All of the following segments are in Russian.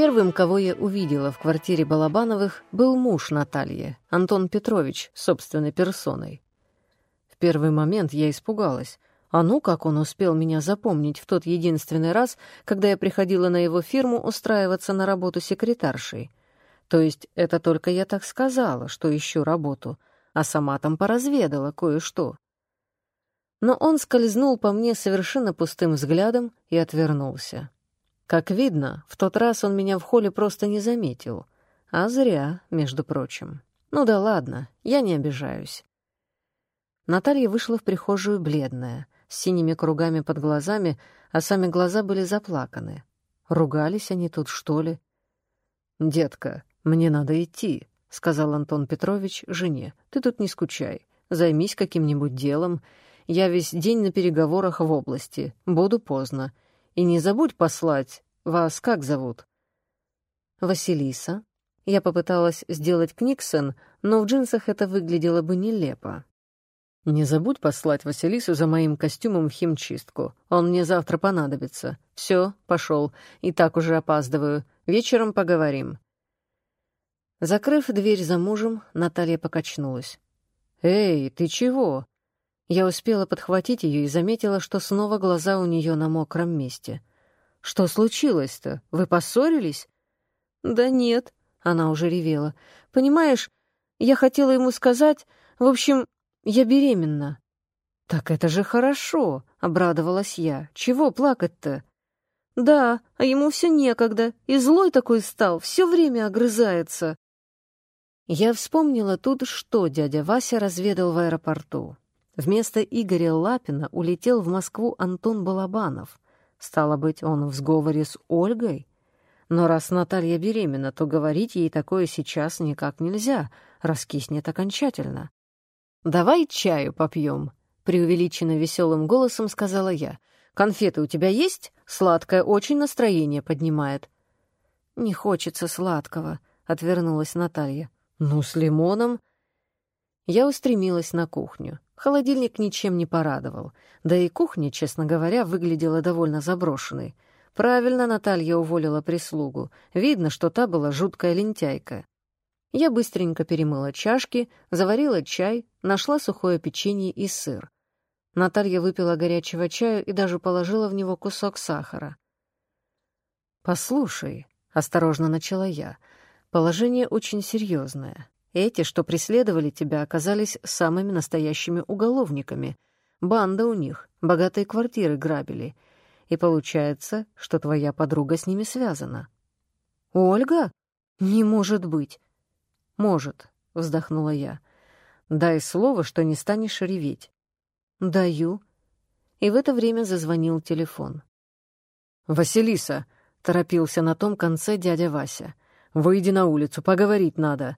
Первым, кого я увидела в квартире Балабановых, был муж Натальи, Антон Петрович, собственной персоной. В первый момент я испугалась. А ну, как он успел меня запомнить в тот единственный раз, когда я приходила на его фирму устраиваться на работу секретаршей. То есть это только я так сказала, что ищу работу, а сама там поразведала кое-что. Но он скользнул по мне совершенно пустым взглядом и отвернулся. Как видно, в тот раз он меня в холле просто не заметил. А зря, между прочим. Ну да ладно, я не обижаюсь. Наталья вышла в прихожую бледная, с синими кругами под глазами, а сами глаза были заплаканы. Ругались они тут, что ли? «Детка, мне надо идти», — сказал Антон Петрович жене. «Ты тут не скучай, займись каким-нибудь делом. Я весь день на переговорах в области, буду поздно. И не забудь послать. Вас как зовут?» «Василиса». Я попыталась сделать Книксон, но в джинсах это выглядело бы нелепо. «Не забудь послать Василису за моим костюмом в химчистку. Он мне завтра понадобится. Все, пошел. И так уже опаздываю. Вечером поговорим». Закрыв дверь за мужем, Наталья покачнулась. «Эй, ты чего?» Я успела подхватить ее и заметила, что снова глаза у нее на мокром месте. «Что случилось-то? Вы поссорились?» «Да нет», — она уже ревела. «Понимаешь, я хотела ему сказать... В общем, я беременна». «Так это же хорошо», — обрадовалась я. «Чего плакать-то?» «Да, а ему все некогда, и злой такой стал, все время огрызается». Я вспомнила тут, что дядя Вася разведал в аэропорту. Вместо Игоря Лапина улетел в Москву Антон Балабанов. Стало быть, он в сговоре с Ольгой? Но раз Наталья беременна, то говорить ей такое сейчас никак нельзя, раскиснет окончательно. «Давай чаю попьем», — преувеличенно веселым голосом сказала я. «Конфеты у тебя есть? Сладкое очень настроение поднимает». «Не хочется сладкого», — отвернулась Наталья. «Ну, с лимоном». Я устремилась на кухню. Холодильник ничем не порадовал. Да и кухня, честно говоря, выглядела довольно заброшенной. Правильно Наталья уволила прислугу. Видно, что та была жуткая лентяйка. Я быстренько перемыла чашки, заварила чай, нашла сухое печенье и сыр. Наталья выпила горячего чаю и даже положила в него кусок сахара. «Послушай», — осторожно начала я, — «положение очень серьезное. Эти, что преследовали тебя, оказались самыми настоящими уголовниками. Банда у них, богатые квартиры грабили. И получается, что твоя подруга с ними связана». «Ольга? Не может быть!» «Может», — вздохнула я. «Дай слово, что не станешь реветь». «Даю». И в это время зазвонил телефон. «Василиса», — торопился на том конце дядя Вася. «Выйди на улицу, поговорить надо».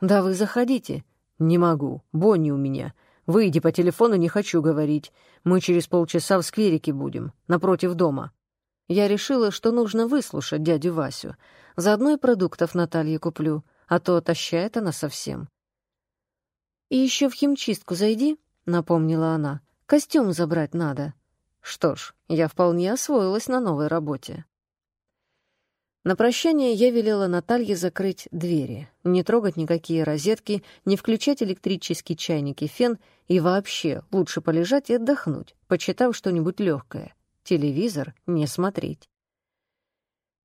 «Да вы заходите». «Не могу. Бонни у меня. Выйди по телефону, не хочу говорить. Мы через полчаса в скверике будем, напротив дома». Я решила, что нужно выслушать дядю Васю. Заодно и продуктов Наталье куплю, а то отощает она совсем. «И еще в химчистку зайди», — напомнила она. «Костюм забрать надо». Что ж, я вполне освоилась на новой работе. На прощание я велела Наталье закрыть двери, не трогать никакие розетки, не включать электрический чайник и фен, и вообще лучше полежать и отдохнуть, почитав что-нибудь легкое. Телевизор не смотреть.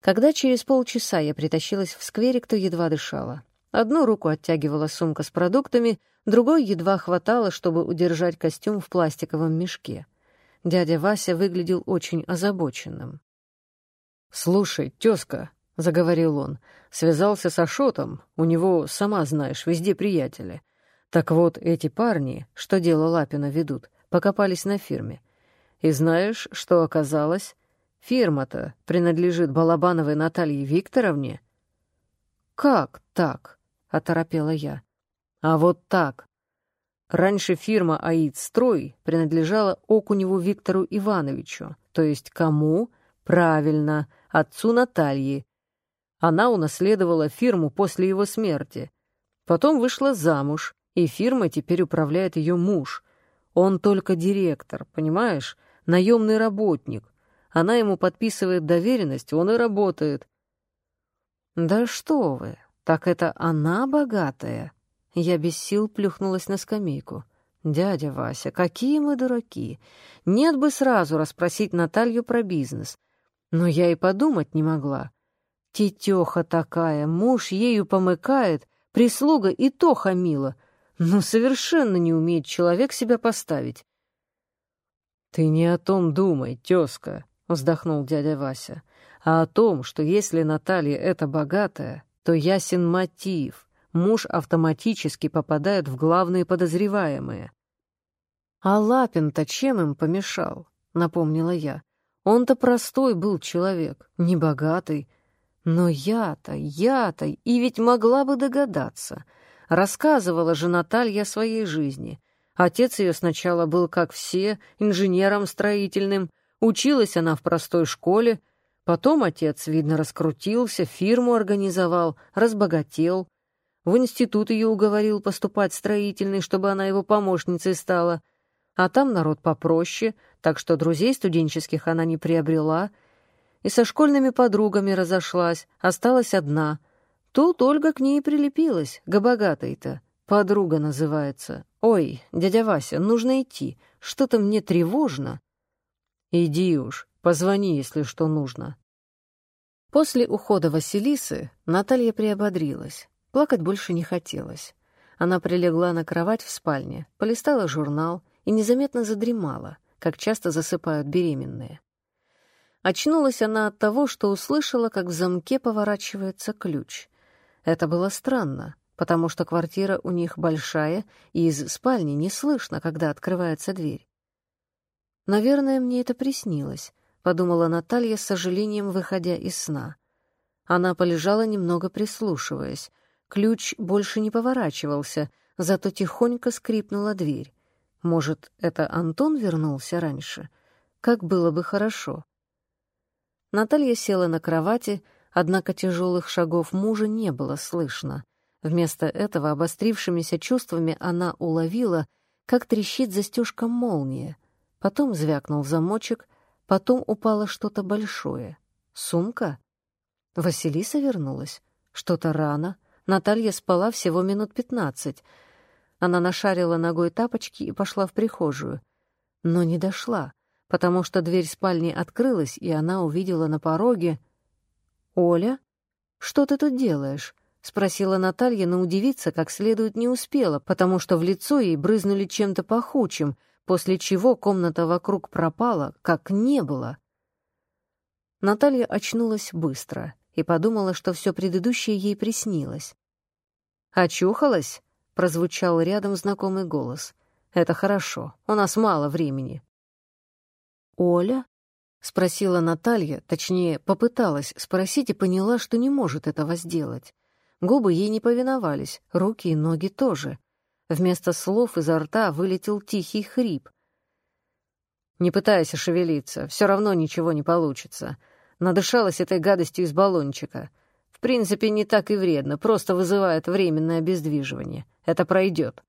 Когда через полчаса я притащилась в скверик, то едва дышала. Одну руку оттягивала сумка с продуктами, другой едва хватало, чтобы удержать костюм в пластиковом мешке. Дядя Вася выглядел очень озабоченным. «Слушай, тезка», — заговорил он, — связался с Ашотом, у него, сама знаешь, везде приятели. Так вот, эти парни, что дело Лапина ведут, покопались на фирме. И знаешь, что оказалось? Фирма-то принадлежит Балабановой Наталье Викторовне. «Как так?» — оторопела я. «А вот так. Раньше фирма «Аид-строй» принадлежала Окуневу Виктору Ивановичу, то есть кому? Правильно, отцу Натальи. Она унаследовала фирму после его смерти. Потом вышла замуж, и фирмой теперь управляет ее муж. Он только директор, понимаешь, наемный работник. Она ему подписывает доверенность, он и работает. «Да что вы, так это она богатая?» Я без сил плюхнулась на скамейку. «Дядя Вася, какие мы дураки! Нет бы сразу расспросить Наталью про бизнес. Но я и подумать не могла. Тетеха такая, муж ею помыкает, прислуга и то хамила. Ну, совершенно не умеет человек себя поставить». «Ты не о том думай, тезка», — вздохнул дядя Вася, «а о том, что если Наталья это богатая, то ясен мотив» муж автоматически попадает в главные подозреваемые. «А Лапин-то чем им помешал?» — напомнила я. «Он-то простой был человек, небогатый. Но я-то, я-то, и ведь могла бы догадаться. Рассказывала же Наталья о своей жизни. Отец ее сначала был, как все, инженером строительным. Училась она в простой школе. Потом отец, видно, раскрутился, фирму организовал, разбогател. В институт ее уговорил поступать строительный, чтобы она его помощницей стала. А там народ попроще, так что друзей студенческих она не приобрела. И со школьными подругами разошлась, осталась одна. Тут Ольга к ней прилепилась, к богатой-то. Подруга называется. «Ой, дядя Вася, нужно идти. Что-то мне тревожно». «Иди уж, позвони, если что нужно». После ухода Василисы Наталья приободрилась. Плакать больше не хотелось. Она прилегла на кровать в спальне, полистала журнал и незаметно задремала, как часто засыпают беременные. Очнулась она от того, что услышала, как в замке поворачивается ключ. Это было странно, потому что квартира у них большая, и из спальни не слышно, когда открывается дверь. «Наверное, мне это приснилось», — подумала Наталья с сожалением, выходя из сна. Она полежала немного прислушиваясь, Ключ больше не поворачивался, зато тихонько скрипнула дверь. Может, это Антон вернулся раньше? Как было бы хорошо. Наталья села на кровати, однако тяжелых шагов мужа не было слышно. Вместо этого обострившимися чувствами она уловила, как трещит застежка молния. Потом звякнул замочек, потом упало что-то большое. Сумка? Василиса вернулась. Что-то рано. Наталья спала всего минут пятнадцать. Она нашарила ногой тапочки и пошла в прихожую. Но не дошла, потому что дверь спальни открылась, и она увидела на пороге... «Оля, что ты тут делаешь?» — спросила Наталья, но удивиться как следует не успела, потому что в лицо ей брызнули чем-то пахучим, после чего комната вокруг пропала, как не было. Наталья очнулась быстро и подумала, что все предыдущее ей приснилось. «Очухалась?» — прозвучал рядом знакомый голос. «Это хорошо, у нас мало времени». «Оля?» — спросила Наталья, точнее, попыталась спросить и поняла, что не может этого сделать. Губы ей не повиновались, руки и ноги тоже. Вместо слов изо рта вылетел тихий хрип. «Не пытайся шевелиться, все равно ничего не получится. Надышалась этой гадостью из баллончика. Принципе, не так и вредно, просто вызывает временное обездвиживание. Это пройдет.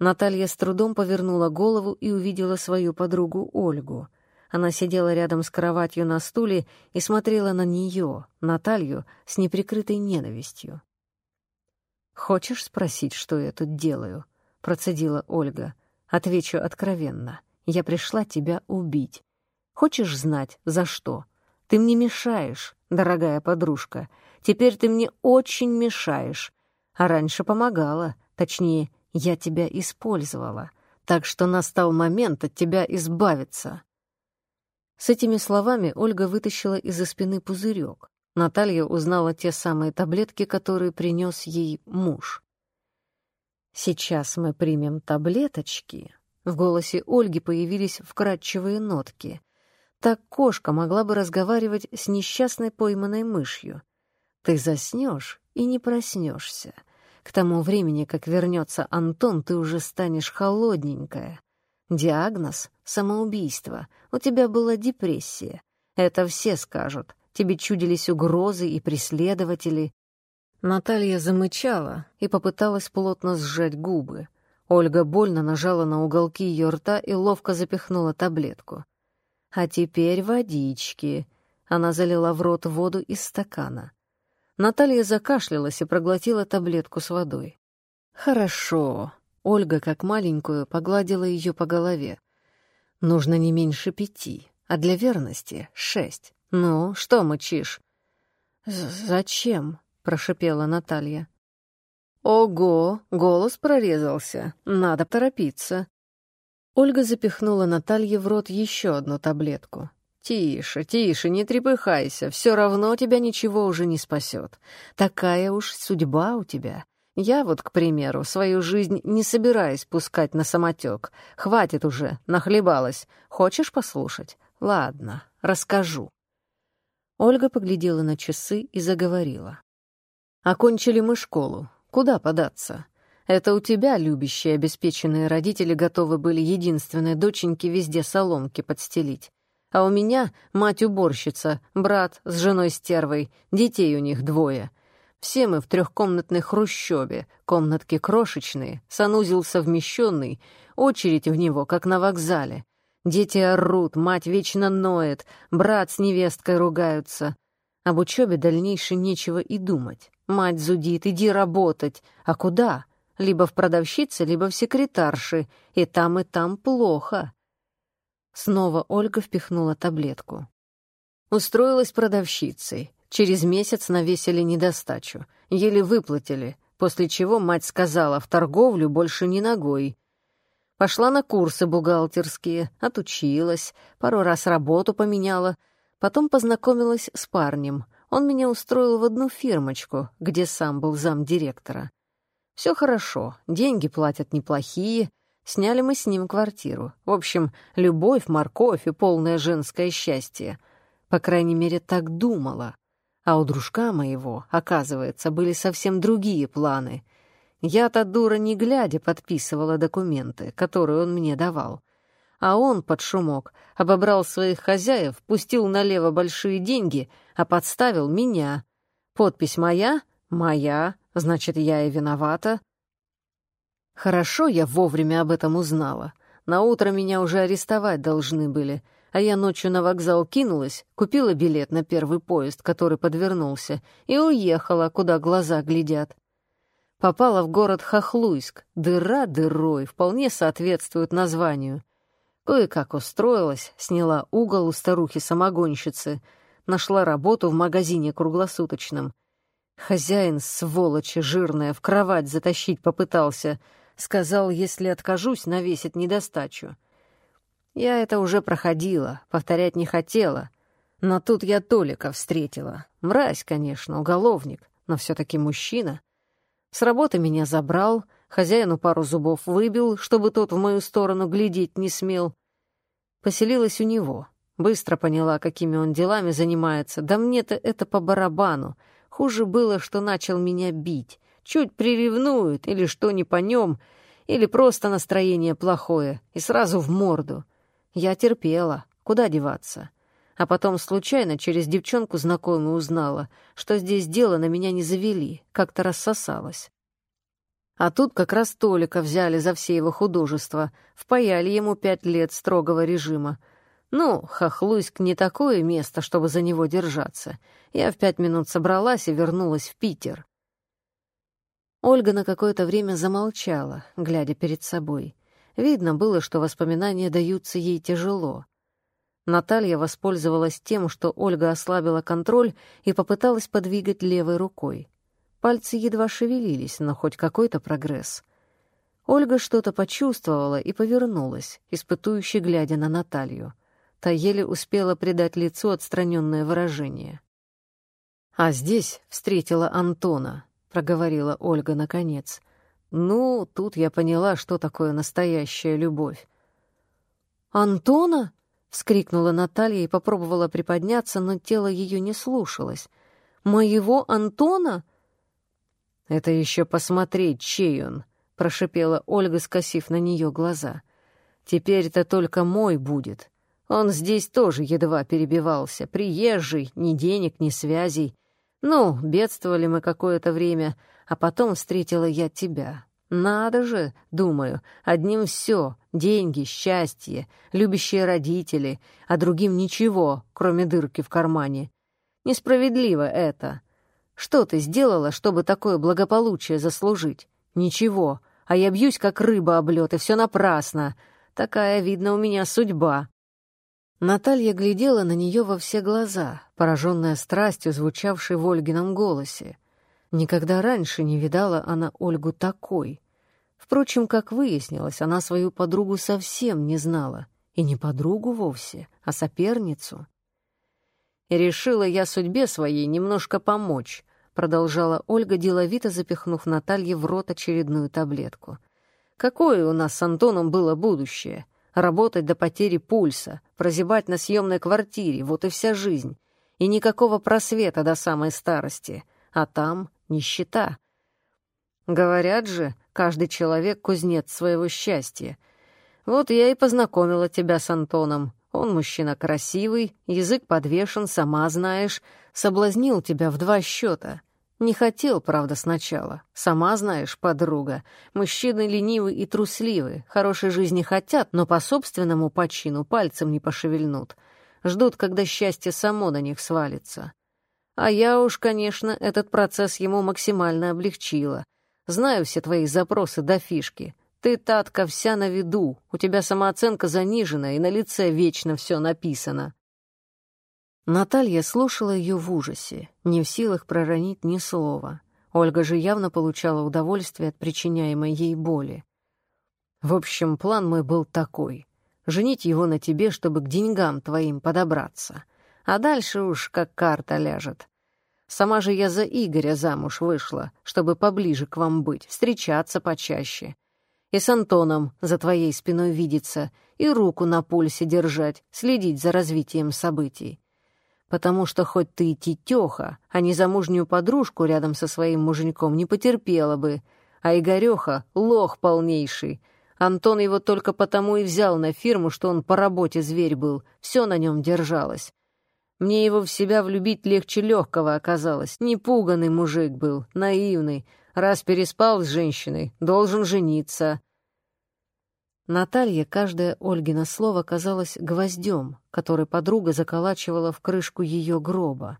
Наталья с трудом повернула голову и увидела свою подругу Ольгу. Она сидела рядом с кроватью на стуле и смотрела на нее, Наталью, с неприкрытой ненавистью. «Хочешь спросить, что я тут делаю?» — процедила Ольга. «Отвечу откровенно. Я пришла тебя убить. Хочешь знать, за что?» Ты мне мешаешь, дорогая подружка. Теперь ты мне очень мешаешь. А раньше помогала, точнее, я тебя использовала. Так что настал момент от тебя избавиться». С этими словами Ольга вытащила из-за спины пузырек. Наталья узнала те самые таблетки, которые принес ей муж. «Сейчас мы примем таблеточки». В голосе Ольги появились вкрадчивые нотки. Так кошка могла бы разговаривать с несчастной пойманной мышью. Ты заснешь и не проснешься. К тому времени, как вернется Антон, ты уже станешь холодненькая. Диагноз — самоубийство. У тебя была депрессия. Это все скажут. Тебе чудились угрозы и преследователи. Наталья замычала и попыталась плотно сжать губы. Ольга больно нажала на уголки ее рта и ловко запихнула таблетку. А теперь водички. Она залила в рот воду из стакана. Наталья закашлялась и проглотила таблетку с водой. «Хорошо». Ольга, как маленькую, погладила ее по голове. «Нужно не меньше пяти, а для верности — шесть. Ну, что мычишь?» «Зачем?» — прошипела Наталья. «Ого, голос прорезался. Надо торопиться». Ольга запихнула Наталье в рот еще одну таблетку. «Тише, тише, не трепыхайся, все равно тебя ничего уже не спасет. Такая уж судьба у тебя. Я вот, к примеру, свою жизнь не собираюсь пускать на самотек. Хватит уже, нахлебалась. Хочешь послушать? Ладно, расскажу». Ольга поглядела на часы и заговорила. «Окончили мы школу. Куда податься? Это у тебя, любящие, обеспеченные родители, готовы были единственной доченьке везде соломки подстелить. А у меня мать-уборщица, брат с женой-стервой, детей у них двое. Все мы в трехкомнатной хрущеве, комнатки крошечные, санузел совмещенный, очередь в него, как на вокзале. Дети орут, мать вечно ноет, брат с невесткой ругаются. Об учебе дальнейшей нечего и думать. Мать зудит, иди работать. А куда? Либо в продавщице, либо в секретарши. И там, и там плохо. Снова Ольга впихнула таблетку. Устроилась продавщицей. Через месяц навесили недостачу. Еле выплатили, после чего мать сказала, в торговлю больше ни ногой. Пошла на курсы бухгалтерские, отучилась, пару раз работу поменяла, потом познакомилась с парнем. Он меня устроил в одну фирмочку, где сам был замдиректора. Все хорошо, деньги платят неплохие, Сняли мы с ним квартиру. В общем, любовь, морковь и полное женское счастье. По крайней мере, так думала. А у дружка моего, оказывается, были совсем другие планы. Я-то, дура, не глядя, подписывала документы, которые он мне давал. А он под шумок обобрал своих хозяев, пустил налево большие деньги, а подставил меня. Подпись моя? Моя. Значит, я и виновата. Хорошо я вовремя об этом узнала. На утро меня уже арестовать должны были, а я ночью на вокзал кинулась, купила билет на первый поезд, который подвернулся, и уехала, куда глаза глядят. Попала в город Хохлуйск, дыра дырой, вполне соответствует названию. Кое-как устроилась, сняла угол у старухи-самогонщицы, нашла работу в магазине круглосуточном. Хозяин, сволочь жирная, в кровать затащить попытался — Сказал, если откажусь, навесит недостачу. Я это уже проходила, повторять не хотела. Но тут я Толика встретила. Мразь, конечно, уголовник, но все-таки мужчина. С работы меня забрал, хозяину пару зубов выбил, чтобы тот в мою сторону глядеть не смел. Поселилась у него. Быстро поняла, какими он делами занимается. Да мне-то это по барабану. Хуже было, что начал меня бить. Чуть приревнуют или что не по нем, или просто настроение плохое, и сразу в морду. Я терпела, куда деваться. А потом случайно через девчонку знакомую узнала, что здесь дело на меня не завели, как-то рассосалось. А тут как раз Толика взяли за все его художества, впаяли ему пять лет строгого режима. Ну, Хохлуйск не такое место, чтобы за него держаться. Я в пять минут собралась и вернулась в Питер. Ольга на какое-то время замолчала, глядя перед собой. Видно было, что воспоминания даются ей тяжело. Наталья воспользовалась тем, что Ольга ослабила контроль и попыталась подвигать левой рукой. Пальцы едва шевелились, но хоть какой-то прогресс. Ольга что-то почувствовала и повернулась, испытующе глядя на Наталью. Та еле успела придать лицу отстраненное выражение. А здесь встретила Антона, — проговорила Ольга наконец. «Ну, тут я поняла, что такое настоящая любовь». «Антона?» — вскрикнула Наталья и попробовала приподняться, но тело ее не слушалось. «Моего Антона?» «Это еще посмотреть, чей он», — прошипела Ольга, скосив на нее глаза. «Теперь-то только мой будет. Он здесь тоже едва перебивался. Приезжий, ни денег, ни связей. Ну, бедствовали мы какое-то время, а потом встретила я тебя. Надо же, думаю, одним все — деньги, счастье, любящие родители, а другим ничего, кроме дырки в кармане. Несправедливо это. Что ты сделала, чтобы такое благополучие заслужить? Ничего, а я бьюсь, как рыба об лед, и все напрасно. Такая, видно, у меня судьба». Наталья глядела на нее во все глаза, пораженная страстью, звучавшей в Ольгином голосе. Никогда раньше не видала она Ольгу такой. Впрочем, как выяснилось, она свою подругу совсем не знала. И не подругу вовсе, а соперницу. «И решила я судьбе своей немножко помочь», продолжала Ольга, деловито запихнув Наталье в рот очередную таблетку. «Какое у нас с Антоном было будущее? Работать до потери пульса, прозябать на съемной квартире, вот и вся жизнь. И никакого просвета до самой старости. А там нищета. Говорят же, каждый человек — кузнец своего счастья. Вот я и познакомила тебя с Антоном. Он мужчина красивый, язык подвешен, сама знаешь, соблазнил тебя в два счета. Не хотел, правда, сначала. Сама знаешь, подруга. Мужчины ленивы и трусливы, хорошей жизни хотят, но по собственному почину пальцем не пошевельнут. Ждут, когда счастье само на них свалится. А я уж, конечно, этот процесс ему максимально облегчила. Знаю все твои запросы до фишки. Ты, Татка, вся на виду, у тебя самооценка занижена, и на лице вечно все написано. Наталья слушала ее в ужасе, не в силах проронить ни слова. Ольга же явно получала удовольствие от причиняемой ей боли. В общем, план мой был такой — женить его на тебе, чтобы к деньгам твоим подобраться. А дальше уж как карта ляжет. Сама же я за Игоря замуж вышла, чтобы поближе к вам быть, встречаться почаще. И с Антоном за твоей спиной видеться, и руку на пульсе держать, следить за развитием событий потому что хоть ты и тетеха, а незамужнюю подружку рядом со своим муженьком не потерпела бы, а Игореха — лох полнейший. Антон его только потому и взял на фирму, что он по работе зверь был, все на нем держалось. Мне его в себя влюбить легче легкого оказалось. Непуганный мужик был, наивный. Раз переспал с женщиной, должен жениться. Наталье каждое Ольгино слово казалось гвоздем, который подруга заколачивала в крышку ее гроба.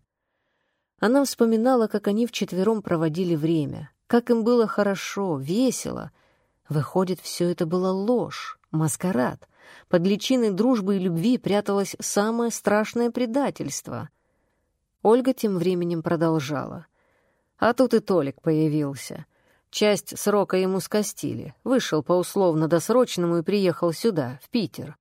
Она вспоминала, как они вчетвером проводили время, как им было хорошо, весело. Выходит, все это было ложь, маскарад. Под личиной дружбы и любви пряталось самое страшное предательство. Ольга тем временем продолжала. А тут и Толик появился. Часть срока ему скостили. Вышел по условно-досрочному и приехал сюда, в Питер.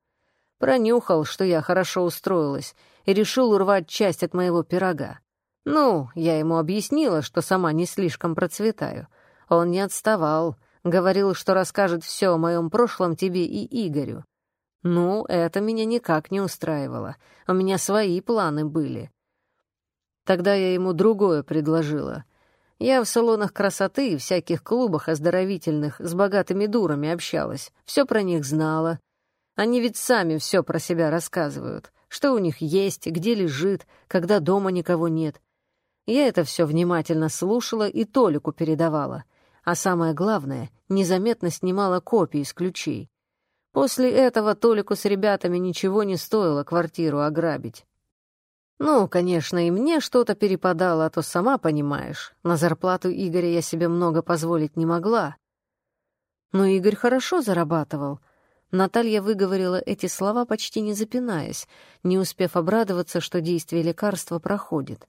Пронюхал, что я хорошо устроилась, и решил урвать часть от моего пирога. Ну, я ему объяснила, что сама не слишком процветаю. Он не отставал, говорил, что расскажет все о моем прошлом тебе и Игорю. Ну, это меня никак не устраивало. У меня свои планы были. Тогда я ему другое предложила. Я в салонах красоты и всяких клубах оздоровительных с богатыми дурами общалась, все про них знала. Они ведь сами все про себя рассказывают, что у них есть, где лежит, когда дома никого нет. Я это все внимательно слушала и Толику передавала, а самое главное, незаметно снимала копии с ключей. После этого Толику с ребятами ничего не стоило квартиру ограбить. Ну, конечно, и мне что-то перепадало, а то сама понимаешь, на зарплату Игоря я себе много позволить не могла. Но Игорь хорошо зарабатывал. Наталья выговорила эти слова, почти не запинаясь, не успев обрадоваться, что действие лекарства проходит.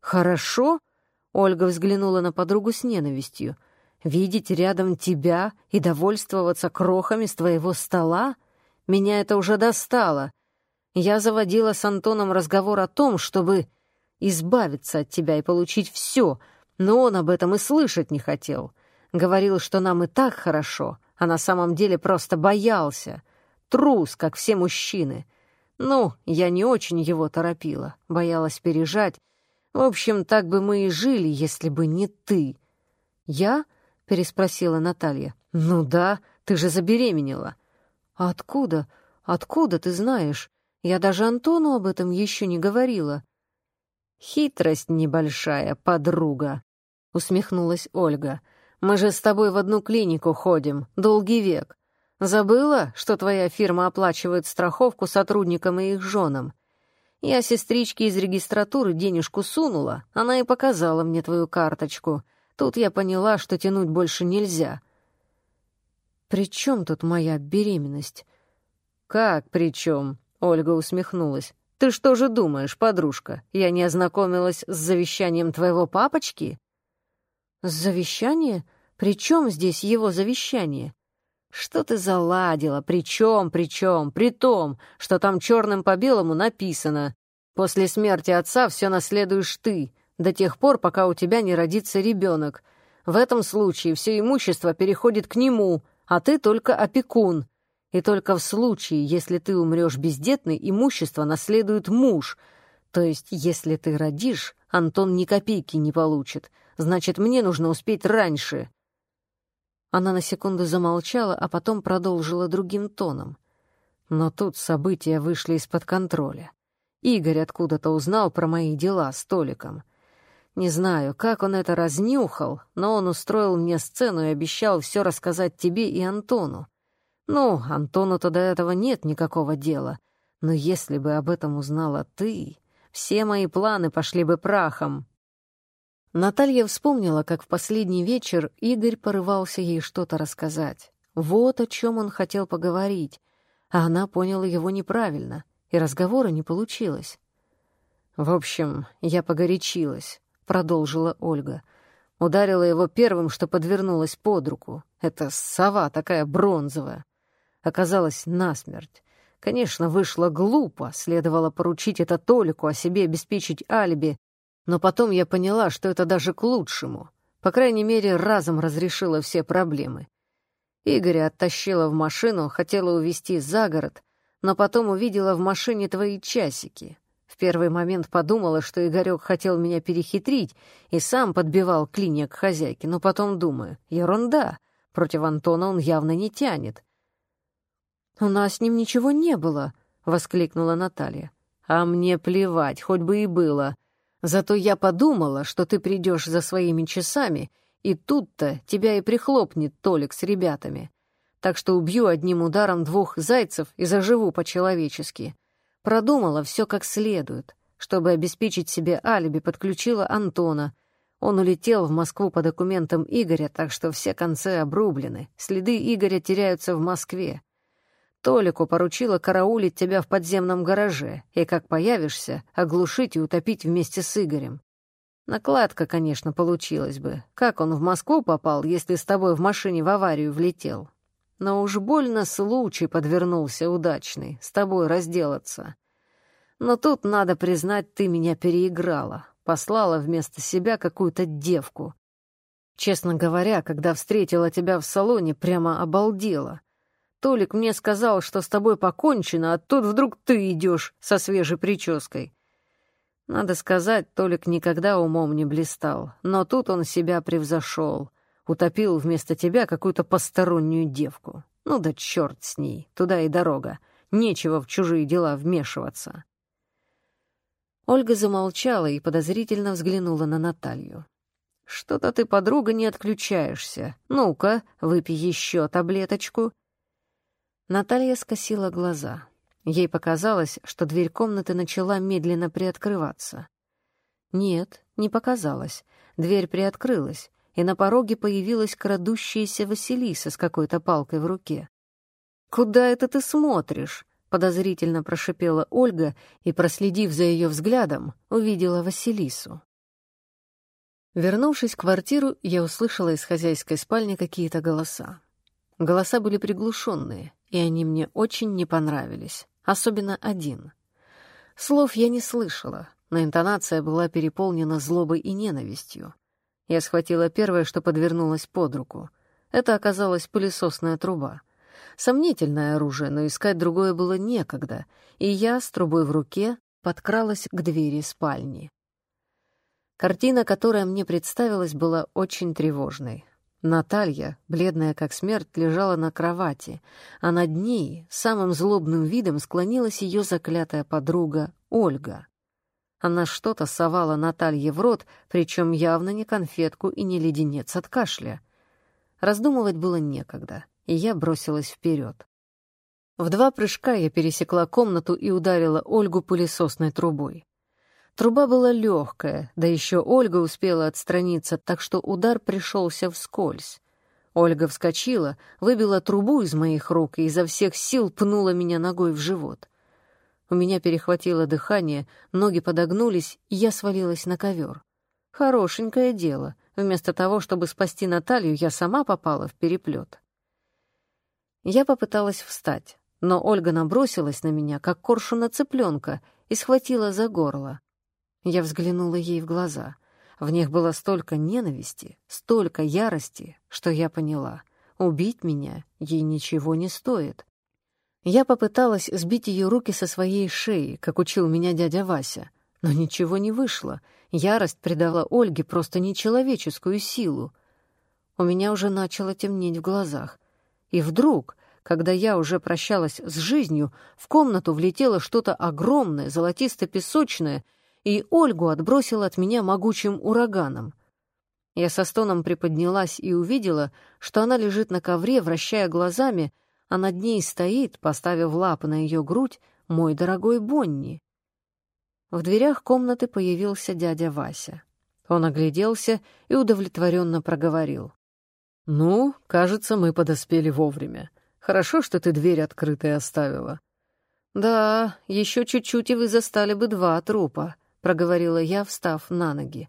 «Хорошо?» — Ольга взглянула на подругу с ненавистью. «Видеть рядом тебя и довольствоваться крохами с твоего стола? Меня это уже достало!» Я заводила с Антоном разговор о том, чтобы избавиться от тебя и получить все, но он об этом и слышать не хотел. Говорил, что нам и так хорошо, а на самом деле просто боялся. Трус, как все мужчины. Ну, я не очень его торопила, боялась пережать. В общем, так бы мы и жили, если бы не ты. «Я?» — переспросила Наталья. «Ну да, ты же забеременела». «А откуда? Откуда ты знаешь?» Я даже Антону об этом еще не говорила. «Хитрость небольшая, подруга», — усмехнулась Ольга. «Мы же с тобой в одну клинику ходим, долгий век. Забыла, что твоя фирма оплачивает страховку сотрудникам и их женам? Я сестричке из регистратуры денежку сунула, она и показала мне твою карточку. Тут я поняла, что тянуть больше нельзя. «При чем тут моя беременность?» «Как при чем?» — Ольга усмехнулась. «Ты что же думаешь, подружка, я не ознакомилась с завещанием твоего папочки?» «Завещание? При чем здесь его завещание?» «Что ты заладила? Причем, причем, при том, что там черным по белому написано. После смерти отца все наследуешь ты, до тех пор, пока у тебя не родится ребенок. В этом случае все имущество переходит к нему, а ты только опекун. И только в случае, если ты умрешь бездетный, имущество наследует муж. То есть, если ты родишь, Антон ни копейки не получит. Значит, мне нужно успеть раньше». Она на секунду замолчала, а потом продолжила другим тоном. Но тут события вышли из-под контроля. Игорь откуда-то узнал про мои дела с Толиком. Не знаю, как он это разнюхал, но он устроил мне сцену и обещал все рассказать тебе и Антону. Ну, Антону-то до этого нет никакого дела. Но если бы об этом узнала ты, все мои планы пошли бы прахом. Наталья вспомнила, как в последний вечер Игорь порывался ей что-то рассказать. Вот о чем он хотел поговорить, а она поняла его неправильно, и разговора не получилось. «В общем, я погорячилась», — продолжила Ольга. Ударила его первым, что подвернулась под руку. Это сова такая бронзовая. Оказалась насмерть. Конечно, вышло глупо, следовало поручить это Толику, а себе обеспечить алиби, но потом я поняла, что это даже к лучшему. По крайней мере, разом разрешила все проблемы. Игоря оттащила в машину, хотела увезти за город, но потом увидела в машине твои часики. В первый момент подумала, что Игорек хотел меня перехитрить и сам подбивал клинья к хозяйке, но потом думаю, ерунда, против Антона он явно не тянет. «У нас с ним ничего не было», — воскликнула Наталья. «А мне плевать, хоть бы и было. Зато я подумала, что ты придешь за своими часами, и тут-то тебя и прихлопнет Толик с ребятами. Так что убью одним ударом двух зайцев и заживу по-человечески. Продумала все как следует. Чтобы обеспечить себе алиби, подключила Антона. Он улетел в Москву по документам Игоря, так что все концы обрублены. Следы Игоря теряются в Москве. Толику поручила караулить тебя в подземном гараже и, как появишься, оглушить и утопить вместе с Игорем. Накладка, конечно, получилась бы. Как он в Москву попал, если с тобой в машине в аварию влетел? Но уж больно случай подвернулся удачный, с тобой разделаться. Но тут, надо признать, ты меня переиграла, послала вместо себя какую-то девку. Честно говоря, когда встретила тебя в салоне, прямо обалдела. Толик мне сказал, что с тобой покончено, а тут вдруг ты идешь со свежей прической. Надо сказать, Толик никогда умом не блистал, но тут он себя превзошел. Утопил вместо тебя какую-то постороннюю девку. Ну да черт с ней, туда и дорога. Нечего в чужие дела вмешиваться. Ольга замолчала и подозрительно взглянула на Наталью. «Что-то ты, подруга, не отключаешься. Ну-ка, выпей еще таблеточку». Наталья скосила глаза. Ей показалось, что дверь комнаты начала медленно приоткрываться. Нет, не показалось. Дверь приоткрылась, и на пороге появилась крадущаяся Василиса с какой-то палкой в руке. «Куда это ты смотришь?» — подозрительно прошипела Ольга и, проследив за ее взглядом, увидела Василису. Вернувшись в квартиру, я услышала из хозяйской спальни какие-то голоса. Голоса были приглушенные, и они мне очень не понравились, особенно один. Слов я не слышала, но интонация была переполнена злобой и ненавистью. Я схватила первое, что подвернулось под руку. Это оказалась пылесосная труба. Сомнительное оружие, но искать другое было некогда, и я, с трубой в руке, подкралась к двери спальни. Картина, которая мне представилась, была очень тревожной. Наталья, бледная как смерть, лежала на кровати, а над ней самым злобным видом склонилась ее заклятая подруга Ольга. Она что-то совала Наталье в рот, причем явно не конфетку и не леденец от кашля. Раздумывать было некогда, и я бросилась вперед. В два прыжка я пересекла комнату и ударила Ольгу пылесосной трубой. Труба была легкая, да еще Ольга успела отстраниться, так что удар пришелся вскользь. Ольга вскочила, выбила трубу из моих рук и изо всех сил пнула меня ногой в живот. У меня перехватило дыхание, ноги подогнулись, и я свалилась на ковер. Хорошенькое дело. Вместо того, чтобы спасти Наталью, я сама попала в переплет. Я попыталась встать, но Ольга набросилась на меня, как коршуна цыпленка, и схватила за горло. Я взглянула ей в глаза. В них было столько ненависти, столько ярости, что я поняла. Убить меня ей ничего не стоит. Я попыталась сбить ее руки со своей шеи, как учил меня дядя Вася, но ничего не вышло. Ярость придала Ольге просто нечеловеческую силу. У меня уже начало темнеть в глазах. И вдруг, когда я уже прощалась с жизнью, в комнату влетело что-то огромное, золотисто-песочное, и Ольгу отбросило от меня могучим ураганом. Я со стоном приподнялась и увидела, что она лежит на ковре, вращая глазами, а над ней стоит, поставив лапы на ее грудь, мой дорогой Бонни. В дверях комнаты появился дядя Вася. Он огляделся и удовлетворенно проговорил. «Ну, кажется, мы подоспели вовремя. Хорошо, что ты дверь открытой оставила». «Да, еще чуть-чуть, и вы застали бы два трупа», — проговорила я, встав на ноги.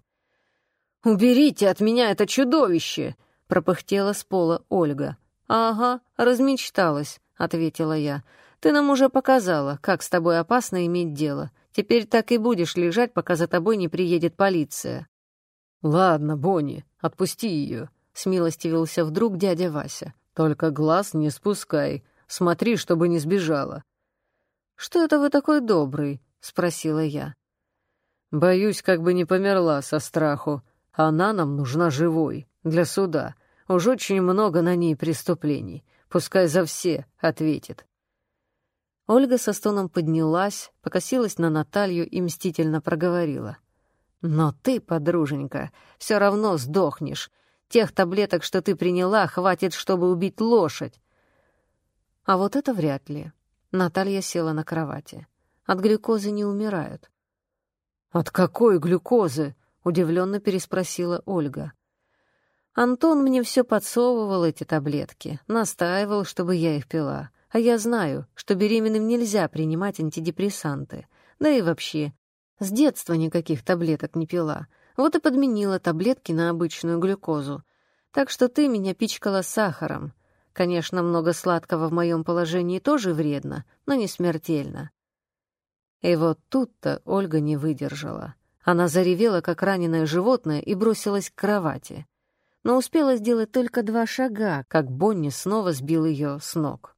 «Уберите от меня это чудовище!» — пропыхтела с пола Ольга. «Ага, размечталась», — ответила я. «Ты нам уже показала, как с тобой опасно иметь дело. Теперь так и будешь лежать, пока за тобой не приедет полиция». «Ладно, Бонни, отпусти ее», — смилостивился вдруг дядя Вася. «Только глаз не спускай. Смотри, чтобы не сбежала». «Что это вы такой добрый?» — спросила я. «Боюсь, как бы не померла со страху. Она нам нужна живой, для суда. Уж очень много на ней преступлений. Пускай за все ответит». Ольга со стоном поднялась, покосилась на Наталью и мстительно проговорила. «Но ты, подруженька, все равно сдохнешь. Тех таблеток, что ты приняла, хватит, чтобы убить лошадь». А вот это вряд ли. Наталья села на кровати. От глюкозы не умирают. «От какой глюкозы?» — удивленно переспросила Ольга. Антон мне все подсовывал эти таблетки, настаивал, чтобы я их пила. А я знаю, что беременным нельзя принимать антидепрессанты. Да и вообще, с детства никаких таблеток не пила. Вот и подменила таблетки на обычную глюкозу. Так что ты меня пичкала сахаром. Конечно, много сладкого в моем положении тоже вредно, но не смертельно. И вот тут-то Ольга не выдержала. Она заревела, как раненое животное, и бросилась к кровати. Но успела сделать только два шага, как Бонни снова сбил ее с ног.